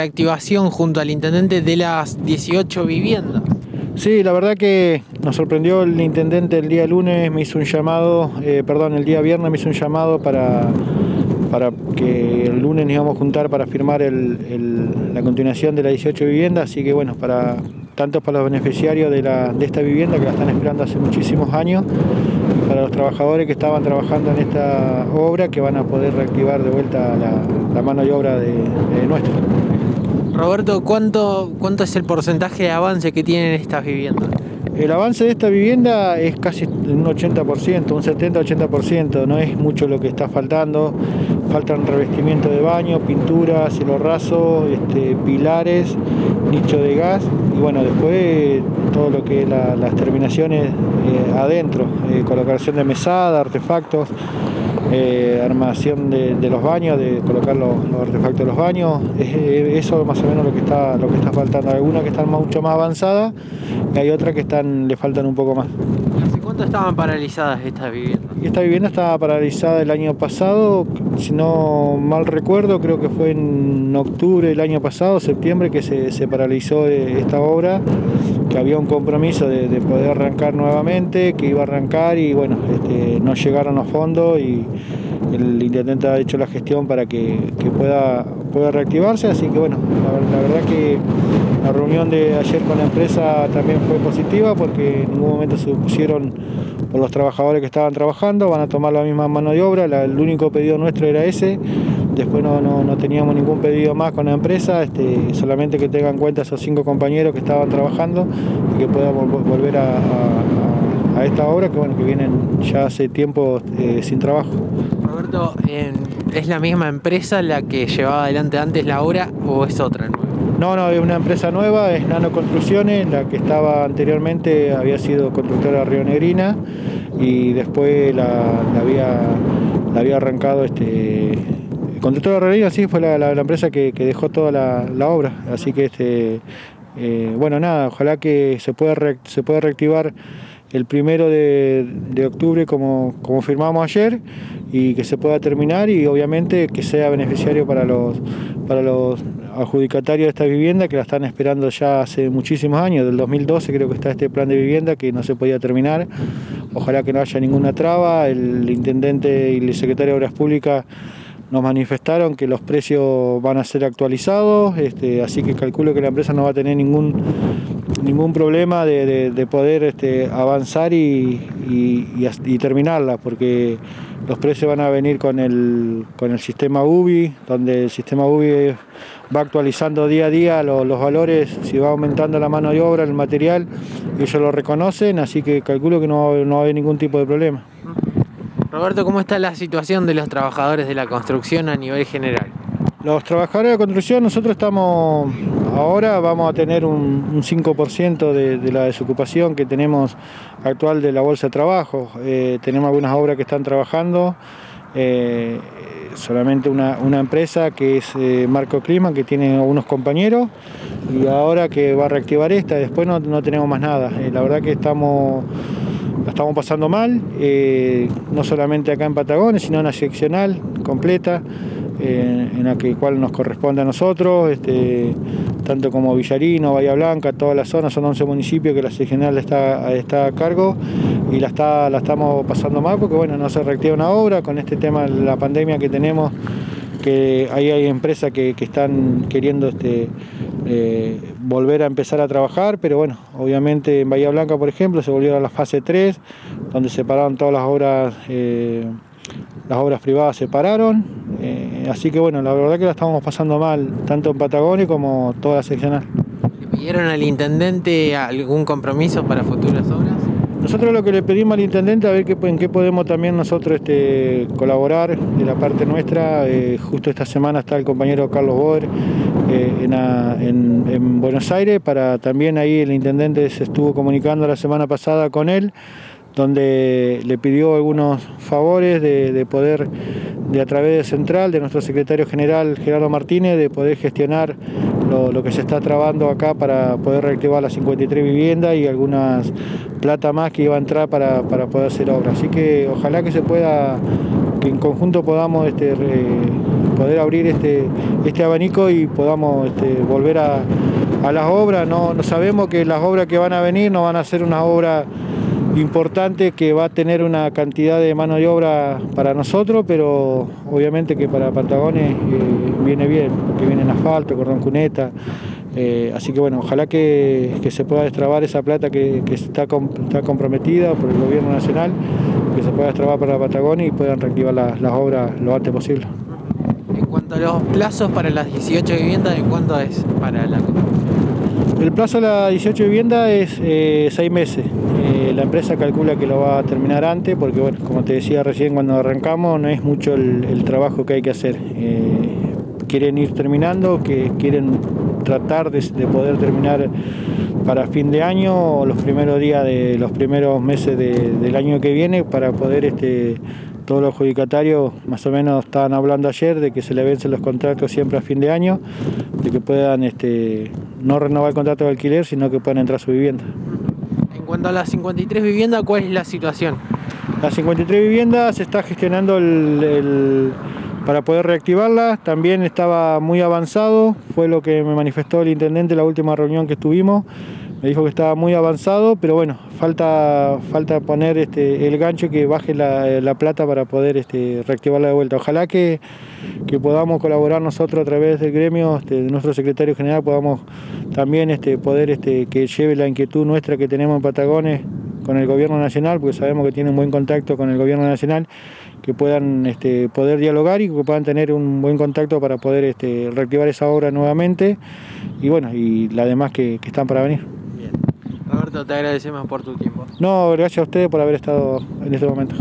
activación junto al intendente de las 18 viviendas. Sí, la verdad que nos sorprendió el intendente el día lunes, me hizo un llamado, eh, perdón, el día viernes me hizo un llamado para, para que el lunes nos íbamos a juntar para firmar la continuación de las 18 viviendas, así que bueno, para tanto para los beneficiarios de, esta vivienda que la están esperando hace muchísimos años, para los trabajadores que estaban trabajando en esta obra que van a poder reactivar de vuelta la, mano de obra de, de nuestra. Roberto, ¿cuánto, ¿cuánto es el porcentaje de avance que tienen estas viviendas? El avance de esta vivienda es casi un 80%, un 70-80%, no es mucho lo que está faltando. Faltan revestimiento de baño, pintura, cielo raso, este, pilares, nicho de gas y bueno, después todo lo que es las terminaciones eh, adentro, eh, colocación de mesada, artefactos. Eh, armación de, los baños, de colocar los, artefactos de los baños, es, eso más o menos lo que está, lo que está faltando. Hay algunas que están mucho más avanzadas y hay otras que están, le faltan un poco más. ¿Hace cuánto estaban paralizadas estas viviendas? Esta vivienda estaba paralizada el año pasado, si no mal recuerdo, creo que fue en octubre del año pasado, septiembre, que se, paralizó eh, esta obra, que había un compromiso de, poder arrancar nuevamente, que iba a arrancar y bueno, este, no llegaron los fondos y el intendente ha hecho la gestión para que, pueda reactivarse, así que bueno, la, verdad que la reunión de ayer con la empresa también fue positiva porque en ningún momento se pusieron por los trabajadores que estaban trabajando, van a tomar la misma mano de obra, el único pedido nuestro era ese, después no, teníamos ningún pedido más con la empresa, este, solamente que tengan en cuenta esos cinco compañeros que estaban trabajando y que puedan volver a, esta obra que, vienen ya hace tiempo eh, sin trabajo. Roberto, ¿es la misma empresa la que llevaba adelante antes la obra o es otra? No, no, es una empresa nueva, es Nano Construcciones, la que estaba anteriormente había sido constructora Río Negrina y después la, había, arrancado este. Constructora Negrina sí fue la, empresa que, dejó toda la, obra, así que este. Eh, bueno, nada, ojalá que se pueda, se pueda reactivar el primero de, octubre como, como, firmamos ayer y que se pueda terminar y obviamente que sea beneficiario para los, para los adjudicatarios de esta vivienda que la están esperando ya hace muchísimos años, del 2012 creo que está este plan de vivienda que no se podía terminar. Ojalá que no haya ninguna traba, el intendente y el secretario de Obras Públicas nos manifestaron que los precios van a ser actualizados, este, así que calculo que la empresa no va a tener ningún, ningún problema de, poder este, avanzar y, terminarla, porque los precios van a venir con el, con el sistema UBI, donde el sistema UBI va actualizando día a día los, valores, si va aumentando la mano de obra, el material, ellos lo reconocen, así que calculo que no, no va a haber ningún tipo de problema. Roberto, ¿cómo está la situación de los trabajadores de la construcción a nivel general? Los trabajadores de la construcción, nosotros estamos, ahora vamos a tener un, 5% de, la desocupación que tenemos actual de la Bolsa de Trabajo. Eh, tenemos algunas obras que están trabajando, eh, solamente una, empresa que es eh, Marco Clima, que tiene algunos compañeros, y ahora que va a reactivar esta, después no, tenemos más nada. la verdad que estamos estamos pasando mal, no solamente acá en Patagones, sino en la seccional completa, en la que cual nos corresponde a nosotros, este, tanto como Villarino, Bahía Blanca, toda la zona, son 11 municipios que la seccional está, está a cargo y la, está, la estamos pasando mal porque bueno, no se reactiva una obra con este tema de la pandemia que tenemos que ahí hay empresas que, están queriendo este, eh, volver a empezar a trabajar, pero bueno, obviamente en Bahía Blanca, por ejemplo, se volvieron a la fase 3, donde se pararon todas las obras, eh, las obras privadas se pararon, eh, así que bueno, la verdad que la estamos pasando mal, tanto en Patagonia como toda la seccional. ¿Le pidieron al intendente algún compromiso para futuras obras? Nosotros lo que le pedimos al intendente a ver qué, en qué podemos también nosotros este, colaborar de la parte nuestra. Eh, justo esta semana está el compañero Carlos Boer eh, en, Buenos Aires para también ahí el intendente se estuvo comunicando la semana pasada con él donde le pidió algunos favores de, poder, de a través de Central, de nuestro secretario general Gerardo Martínez, de poder gestionar lo, que se está trabando acá para poder reactivar las 53 viviendas y algunas plata más que iba a entrar para, poder hacer obra. Así que ojalá que se pueda, que en conjunto podamos este, poder abrir este, este abanico y podamos este, volver a, a las obras. No, no sabemos que las obras que van a venir no van a ser una obra importante que va a tener una cantidad de mano de obra para nosotros, pero obviamente que para Patagones eh, viene bien, porque viene en asfalto, cordón cuneta, eh, así que bueno, ojalá que, se pueda destrabar esa plata que, está, está, comprometida por el gobierno nacional, que se pueda destrabar para la Patagonia y puedan reactivar las obras lo antes posible. En cuanto a los plazos para las 18 viviendas, ¿en cuánto es para la El plazo de las 18 viviendas es eh, 6 meses. Eh, la empresa calcula que lo va a terminar antes porque, bueno, como te decía recién cuando arrancamos, no es mucho el, trabajo que hay que hacer. Eh, quieren ir terminando, quieren tratar de, poder terminar para fin de año o los primeros días de los primeros meses del año que viene para poder este, todos los adjudicatarios más o menos estaban hablando ayer de que se le vencen los contratos siempre a fin de año, de que puedan este, no renovar el contrato de alquiler, sino que puedan entrar a su vivienda. Cuanto a las 53 viviendas, ¿cuál es la situación? Las 53 viviendas se está gestionando el, para poder reactivarlas. También estaba muy avanzado, fue lo que me manifestó el intendente en la última reunión que estuvimos. Me dijo que estaba muy avanzado, pero bueno, falta, falta poner este, el gancho que baje la, plata para poder este, reactivarla de vuelta. Ojalá que, podamos colaborar nosotros a través del gremio, este, de nuestro secretario general, podamos también este, poder este, que lleve la inquietud nuestra que tenemos en Patagones con el gobierno nacional, porque sabemos que tiene un buen contacto con el gobierno nacional, que puedan este, poder dialogar y que puedan tener un buen contacto para poder reactivar esa obra nuevamente y bueno, y las demás que, que están para venir. Te agradecemos por tu tiempo. No, gracias a ustedes por haber estado en este momento.